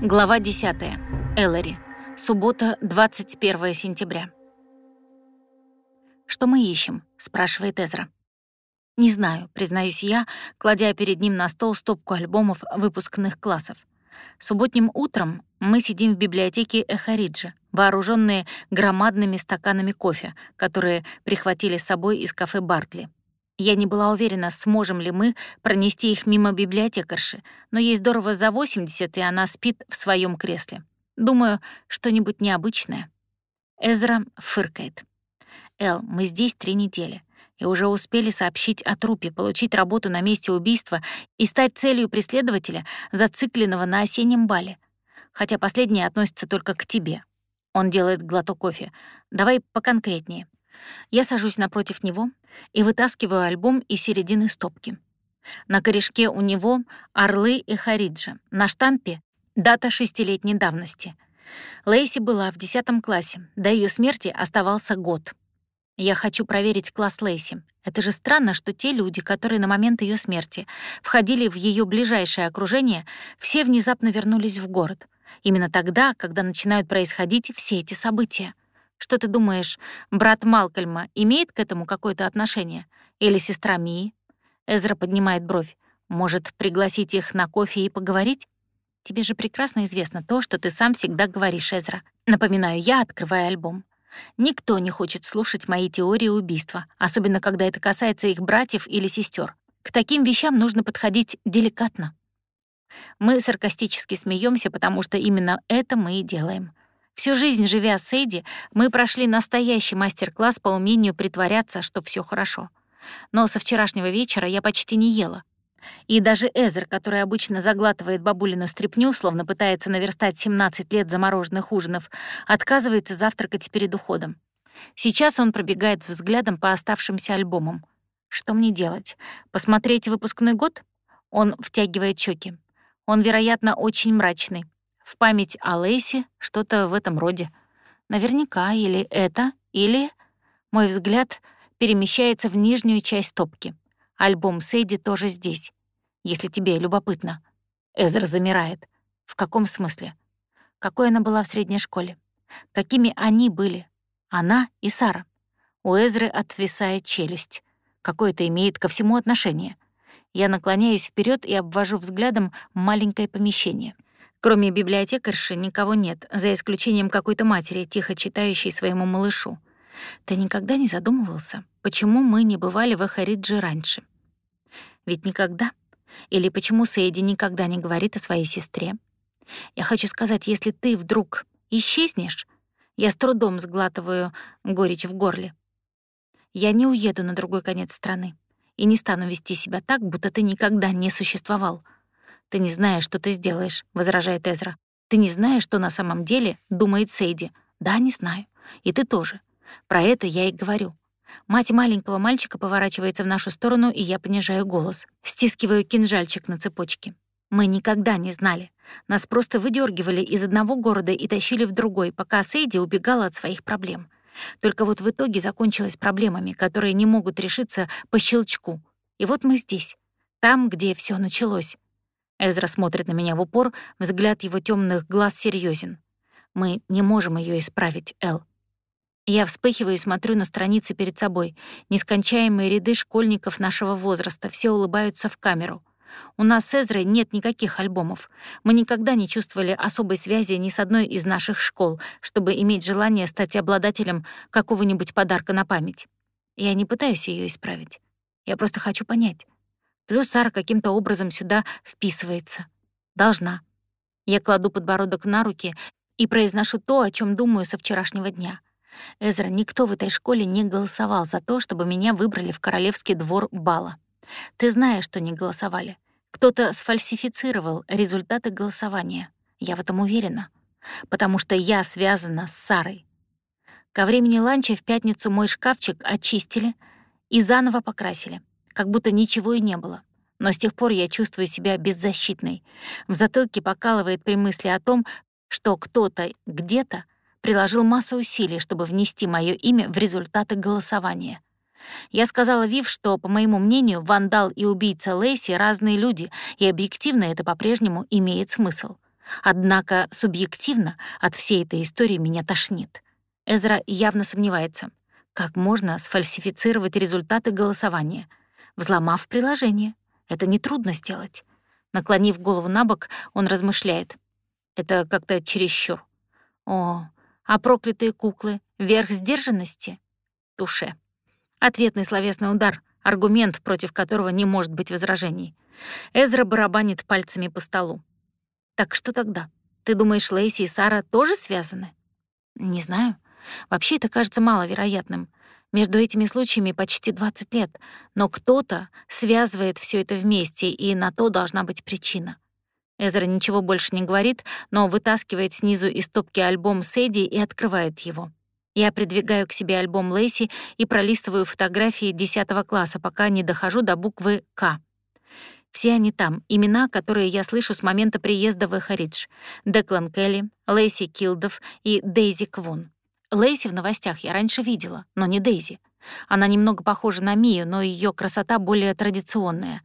Глава 10. Эллари. Суббота, 21 сентября. «Что мы ищем?» — спрашивает Эзра. «Не знаю», — признаюсь я, кладя перед ним на стол стопку альбомов выпускных классов. Субботним утром мы сидим в библиотеке Эхариджи, вооруженные громадными стаканами кофе, которые прихватили с собой из кафе Бартли. Я не была уверена, сможем ли мы пронести их мимо библиотекарши, но ей здорово за 80, и она спит в своем кресле. Думаю, что-нибудь необычное. Эзра фыркает. «Эл, мы здесь три недели, и уже успели сообщить о трупе, получить работу на месте убийства и стать целью преследователя, зацикленного на осеннем бале. Хотя последнее относится только к тебе». Он делает глоток кофе. «Давай поконкретнее». Я сажусь напротив него и вытаскиваю альбом из середины стопки. На корешке у него «Орлы и Хариджа». На штампе — дата шестилетней давности. Лейси была в десятом классе, до ее смерти оставался год. Я хочу проверить класс Лейси. Это же странно, что те люди, которые на момент ее смерти входили в ее ближайшее окружение, все внезапно вернулись в город. Именно тогда, когда начинают происходить все эти события. Что ты думаешь, брат Малкольма имеет к этому какое-то отношение? Или сестра Мии? Эзра поднимает бровь. Может, пригласить их на кофе и поговорить? Тебе же прекрасно известно то, что ты сам всегда говоришь, Эзра. Напоминаю я, открывая альбом. Никто не хочет слушать мои теории убийства, особенно когда это касается их братьев или сестер. К таким вещам нужно подходить деликатно. Мы саркастически смеемся, потому что именно это мы и делаем. Всю жизнь, живя с Эйди, мы прошли настоящий мастер-класс по умению притворяться, что все хорошо. Но со вчерашнего вечера я почти не ела. И даже Эзер, который обычно заглатывает бабулину стряпню, словно пытается наверстать 17 лет замороженных ужинов, отказывается завтракать перед уходом. Сейчас он пробегает взглядом по оставшимся альбомам. Что мне делать? Посмотреть выпускной год? Он втягивает щеки. Он, вероятно, очень мрачный. В память о Лейсе что-то в этом роде. Наверняка или это, или... Мой взгляд перемещается в нижнюю часть топки. Альбом Сейди тоже здесь. Если тебе любопытно. Эзер замирает. В каком смысле? Какой она была в средней школе? Какими они были? Она и Сара. У Эзры отвисает челюсть. Какое это имеет ко всему отношение? Я наклоняюсь вперед и обвожу взглядом маленькое помещение. Кроме библиотекарши никого нет, за исключением какой-то матери, тихо читающей своему малышу. Ты никогда не задумывался, почему мы не бывали в Эхаридже раньше? Ведь никогда. Или почему Сейди никогда не говорит о своей сестре? Я хочу сказать, если ты вдруг исчезнешь, я с трудом сглатываю горечь в горле. Я не уеду на другой конец страны и не стану вести себя так, будто ты никогда не существовал — «Ты не знаешь, что ты сделаешь», — возражает Эзра. «Ты не знаешь, что на самом деле думает Сейди». «Да, не знаю. И ты тоже. Про это я и говорю». Мать маленького мальчика поворачивается в нашу сторону, и я понижаю голос. Стискиваю кинжальчик на цепочке. Мы никогда не знали. Нас просто выдергивали из одного города и тащили в другой, пока Сейди убегала от своих проблем. Только вот в итоге закончилось проблемами, которые не могут решиться по щелчку. И вот мы здесь, там, где все началось. Эзра смотрит на меня в упор, взгляд его темных глаз серьезен. Мы не можем ее исправить, Эл. Я вспыхиваю и смотрю на страницы перед собой. Нескончаемые ряды школьников нашего возраста, все улыбаются в камеру. У нас с Эзрой нет никаких альбомов. Мы никогда не чувствовали особой связи ни с одной из наших школ, чтобы иметь желание стать обладателем какого-нибудь подарка на память. Я не пытаюсь ее исправить. Я просто хочу понять, Плюс Сара каким-то образом сюда вписывается. Должна. Я кладу подбородок на руки и произношу то, о чем думаю со вчерашнего дня. Эзра, никто в этой школе не голосовал за то, чтобы меня выбрали в королевский двор бала. Ты знаешь, что не голосовали. Кто-то сфальсифицировал результаты голосования. Я в этом уверена. Потому что я связана с Сарой. Ко времени ланча в пятницу мой шкафчик очистили и заново покрасили как будто ничего и не было. Но с тех пор я чувствую себя беззащитной. В затылке покалывает при мысли о том, что кто-то где-то приложил массу усилий, чтобы внести мое имя в результаты голосования. Я сказала Вив, что, по моему мнению, вандал и убийца Лейси — разные люди, и объективно это по-прежнему имеет смысл. Однако субъективно от всей этой истории меня тошнит. Эзра явно сомневается, как можно сфальсифицировать результаты голосования, взломав приложение. Это нетрудно сделать. Наклонив голову на бок, он размышляет. Это как-то чересчур. О, а проклятые куклы — верх сдержанности? Туше. Ответный словесный удар — аргумент, против которого не может быть возражений. Эзра барабанит пальцами по столу. Так что тогда? Ты думаешь, Лейси и Сара тоже связаны? Не знаю. Вообще это кажется маловероятным. Между этими случаями почти 20 лет, но кто-то связывает все это вместе, и на то должна быть причина. Эзра ничего больше не говорит, но вытаскивает снизу из стопки альбом Сэдди и открывает его. Я придвигаю к себе альбом Лейси и пролистываю фотографии 10 класса, пока не дохожу до буквы «К». Все они там, имена, которые я слышу с момента приезда в Эхаридж. Деклан Келли, Лейси Килдов и Дейзи Квун. Лейси в новостях я раньше видела, но не Дейзи. Она немного похожа на Мию, но ее красота более традиционная.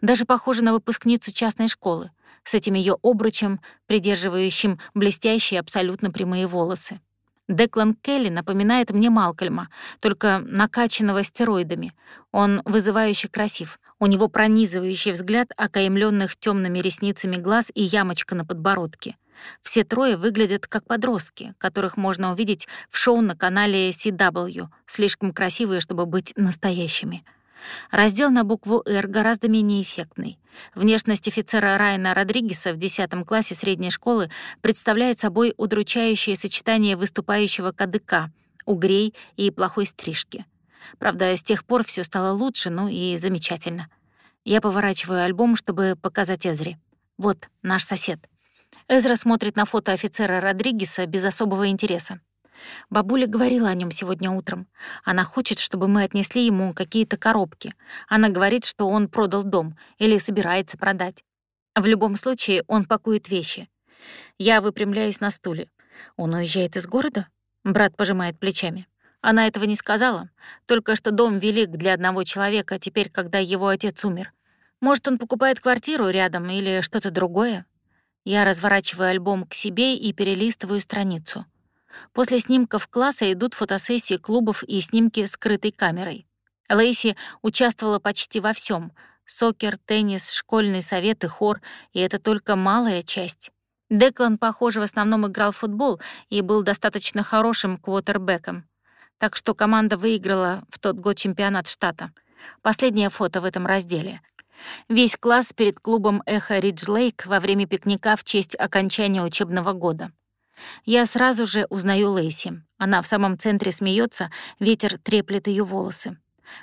Даже похожа на выпускницу частной школы, с этим ее обручем, придерживающим блестящие абсолютно прямые волосы. Деклан Келли напоминает мне Малкольма, только накачанного стероидами. Он вызывающе красив. У него пронизывающий взгляд окаемленных темными ресницами глаз и ямочка на подбородке. Все трое выглядят как подростки, которых можно увидеть в шоу на канале CW, слишком красивые, чтобы быть настоящими. Раздел на букву «Р» гораздо менее эффектный. Внешность офицера Райана Родригеса в 10 классе средней школы представляет собой удручающее сочетание выступающего кадыка, угрей и плохой стрижки. Правда, с тех пор все стало лучше, ну и замечательно. Я поворачиваю альбом, чтобы показать Эзре. Вот наш сосед. Эзра смотрит на фото офицера Родригеса без особого интереса. Бабуля говорила о нем сегодня утром. Она хочет, чтобы мы отнесли ему какие-то коробки. Она говорит, что он продал дом или собирается продать. В любом случае, он пакует вещи. Я выпрямляюсь на стуле. Он уезжает из города? Брат пожимает плечами. Она этого не сказала. Только что дом велик для одного человека теперь, когда его отец умер. Может, он покупает квартиру рядом или что-то другое? Я разворачиваю альбом к себе и перелистываю страницу. После снимков класса идут фотосессии клубов и снимки скрытой камерой. Лейси участвовала почти во всем: сокер, теннис, школьный совет и хор, и это только малая часть. Деклан, похоже, в основном играл в футбол и был достаточно хорошим квотербеком. Так что команда выиграла в тот год чемпионат штата. Последнее фото в этом разделе. Весь класс перед клубом «Эхо Ридж Лейк» во время пикника в честь окончания учебного года. Я сразу же узнаю Лейси. Она в самом центре смеется, ветер треплет ее волосы.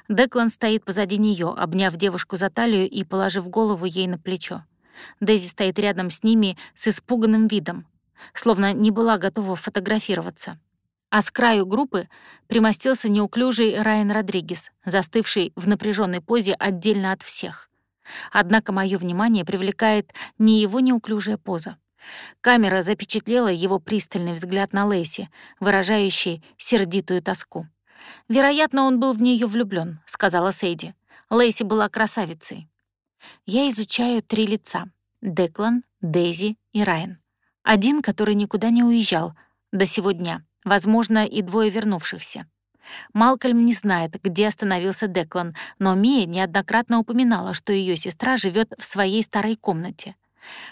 Деклан стоит позади нее, обняв девушку за талию и положив голову ей на плечо. Дейзи стоит рядом с ними с испуганным видом, словно не была готова фотографироваться. А с краю группы примостился неуклюжий Райан Родригес, застывший в напряженной позе отдельно от всех. Однако мое внимание привлекает не его неуклюжая поза. Камера запечатлела его пристальный взгляд на Лэйси, выражающий сердитую тоску. «Вероятно, он был в нее влюблен, сказала Сейди. Лэйси была красавицей. Я изучаю три лица — Деклан, Дейзи и Райан. Один, который никуда не уезжал до сего дня, возможно, и двое вернувшихся. Малкольм не знает, где остановился Деклан, но Мия неоднократно упоминала, что ее сестра живет в своей старой комнате.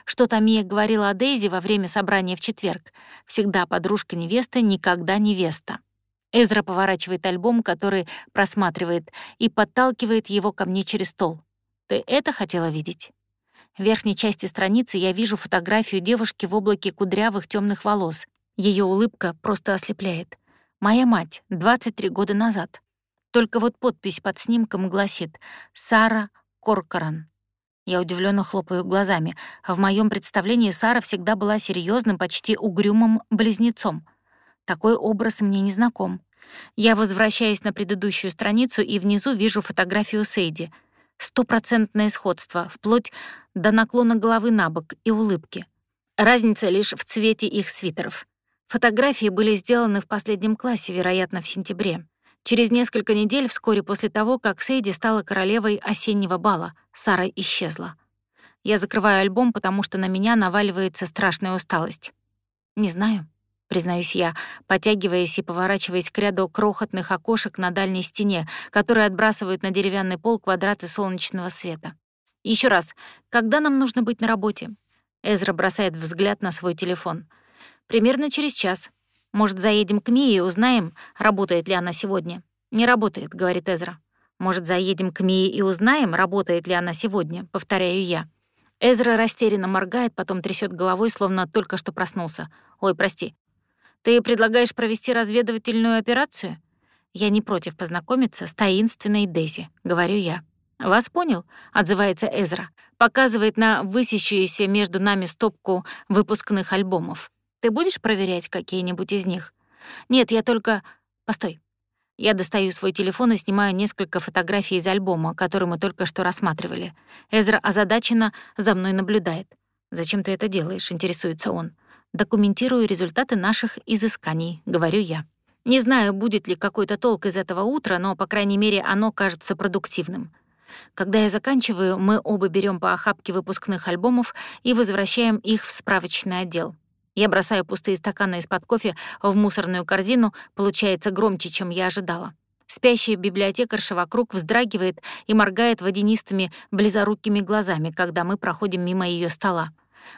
Что-то Мия говорила о Дейзи во время собрания в четверг. Всегда подружка невесты, никогда невеста. Эзра поворачивает альбом, который просматривает, и подталкивает его ко мне через стол. «Ты это хотела видеть?» В верхней части страницы я вижу фотографию девушки в облаке кудрявых темных волос. Ее улыбка просто ослепляет. Моя мать, 23 года назад. Только вот подпись под снимком гласит «Сара Коркоран». Я удивленно хлопаю глазами. В моем представлении Сара всегда была серьезным, почти угрюмым близнецом. Такой образ мне не знаком. Я возвращаюсь на предыдущую страницу и внизу вижу фотографию Сейди. Стопроцентное сходство, вплоть до наклона головы на бок и улыбки. Разница лишь в цвете их свитеров. Фотографии были сделаны в последнем классе, вероятно, в сентябре. Через несколько недель, вскоре после того, как Сейди стала королевой осеннего бала, Сара исчезла. Я закрываю альбом, потому что на меня наваливается страшная усталость. Не знаю, признаюсь я, потягиваясь и поворачиваясь к ряду крохотных окошек на дальней стене, которые отбрасывают на деревянный пол квадраты солнечного света. Еще раз, когда нам нужно быть на работе? Эзра бросает взгляд на свой телефон. Примерно через час. Может, заедем к Мии и узнаем, работает ли она сегодня? Не работает, говорит Эзра. Может, заедем к Мии и узнаем, работает ли она сегодня, повторяю я. Эзра растерянно моргает, потом трясет головой, словно только что проснулся. «Ой, прости. Ты предлагаешь провести разведывательную операцию?» «Я не против познакомиться с таинственной Дези», — говорю я. «Вас понял?» — отзывается Эзра. Показывает на высящуюся между нами стопку выпускных альбомов. «Ты будешь проверять какие-нибудь из них?» «Нет, я только...» «Постой. Я достаю свой телефон и снимаю несколько фотографий из альбома, который мы только что рассматривали. Эзра озадаченно за мной наблюдает. «Зачем ты это делаешь?» — интересуется он. «Документирую результаты наших изысканий», — говорю я. Не знаю, будет ли какой-то толк из этого утра, но, по крайней мере, оно кажется продуктивным. Когда я заканчиваю, мы оба берем по охапке выпускных альбомов и возвращаем их в справочный отдел. Я бросаю пустые стаканы из-под кофе в мусорную корзину, получается громче, чем я ожидала. Спящая библиотекарша вокруг вздрагивает и моргает водянистыми, близорукими глазами, когда мы проходим мимо ее стола.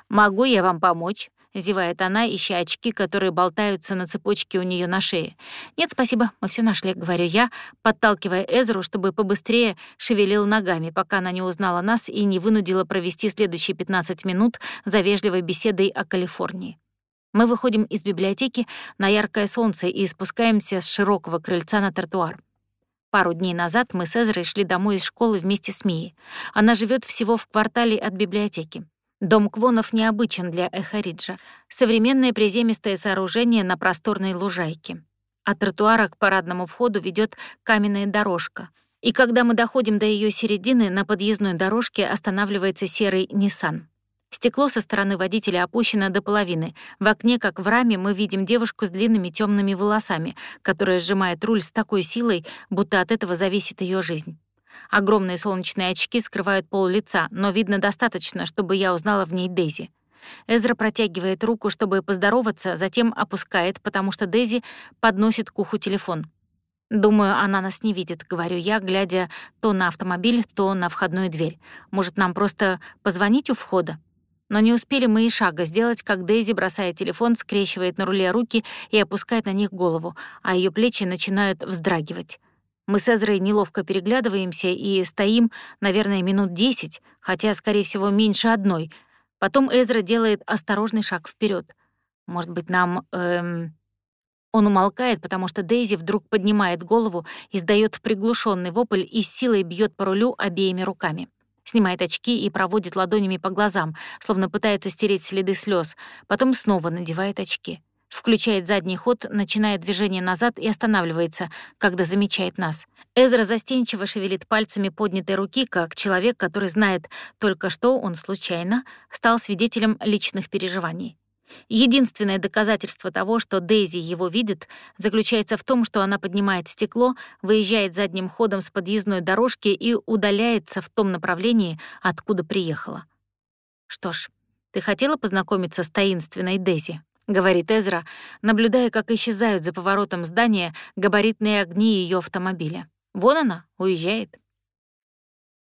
«Могу я вам помочь?» — зевает она, ища очки, которые болтаются на цепочке у нее на шее. «Нет, спасибо, мы все нашли», — говорю я, подталкивая Эзру, чтобы побыстрее шевелил ногами, пока она не узнала нас и не вынудила провести следующие 15 минут за вежливой беседой о Калифорнии. Мы выходим из библиотеки на яркое солнце и спускаемся с широкого крыльца на тротуар. Пару дней назад мы с Эзрой шли домой из школы вместе с Мией. Она живет всего в квартале от библиотеки. Дом Квонов необычен для Эхариджа. Современное приземистое сооружение на просторной лужайке. От тротуара к парадному входу ведет каменная дорожка. И когда мы доходим до ее середины, на подъездной дорожке останавливается серый Nissan. Стекло со стороны водителя опущено до половины. В окне, как в раме, мы видим девушку с длинными темными волосами, которая сжимает руль с такой силой, будто от этого зависит ее жизнь. Огромные солнечные очки скрывают пол лица, но видно достаточно, чтобы я узнала в ней Дейзи. Эзра протягивает руку, чтобы поздороваться, затем опускает, потому что Дейзи подносит к уху телефон. «Думаю, она нас не видит», — говорю я, глядя то на автомобиль, то на входную дверь. «Может, нам просто позвонить у входа?» Но не успели мы и шага сделать, как Дейзи бросает телефон, скрещивает на руле руки и опускает на них голову, а ее плечи начинают вздрагивать. Мы с Эзрой неловко переглядываемся и стоим, наверное, минут десять, хотя, скорее всего, меньше одной. Потом Эзра делает осторожный шаг вперед. Может быть, нам... Эм... Он умолкает, потому что Дейзи вдруг поднимает голову, издает приглушенный вопль и с силой бьет по рулю обеими руками снимает очки и проводит ладонями по глазам, словно пытается стереть следы слез, потом снова надевает очки. Включает задний ход, начинает движение назад и останавливается, когда замечает нас. Эзра застенчиво шевелит пальцами поднятой руки, как человек, который знает только что он случайно стал свидетелем личных переживаний. Единственное доказательство того, что Дейзи его видит, заключается в том, что она поднимает стекло, выезжает задним ходом с подъездной дорожки и удаляется в том направлении, откуда приехала. «Что ж, ты хотела познакомиться с таинственной Дейзи?» — говорит Эзра, наблюдая, как исчезают за поворотом здания габаритные огни ее автомобиля. «Вон она, уезжает».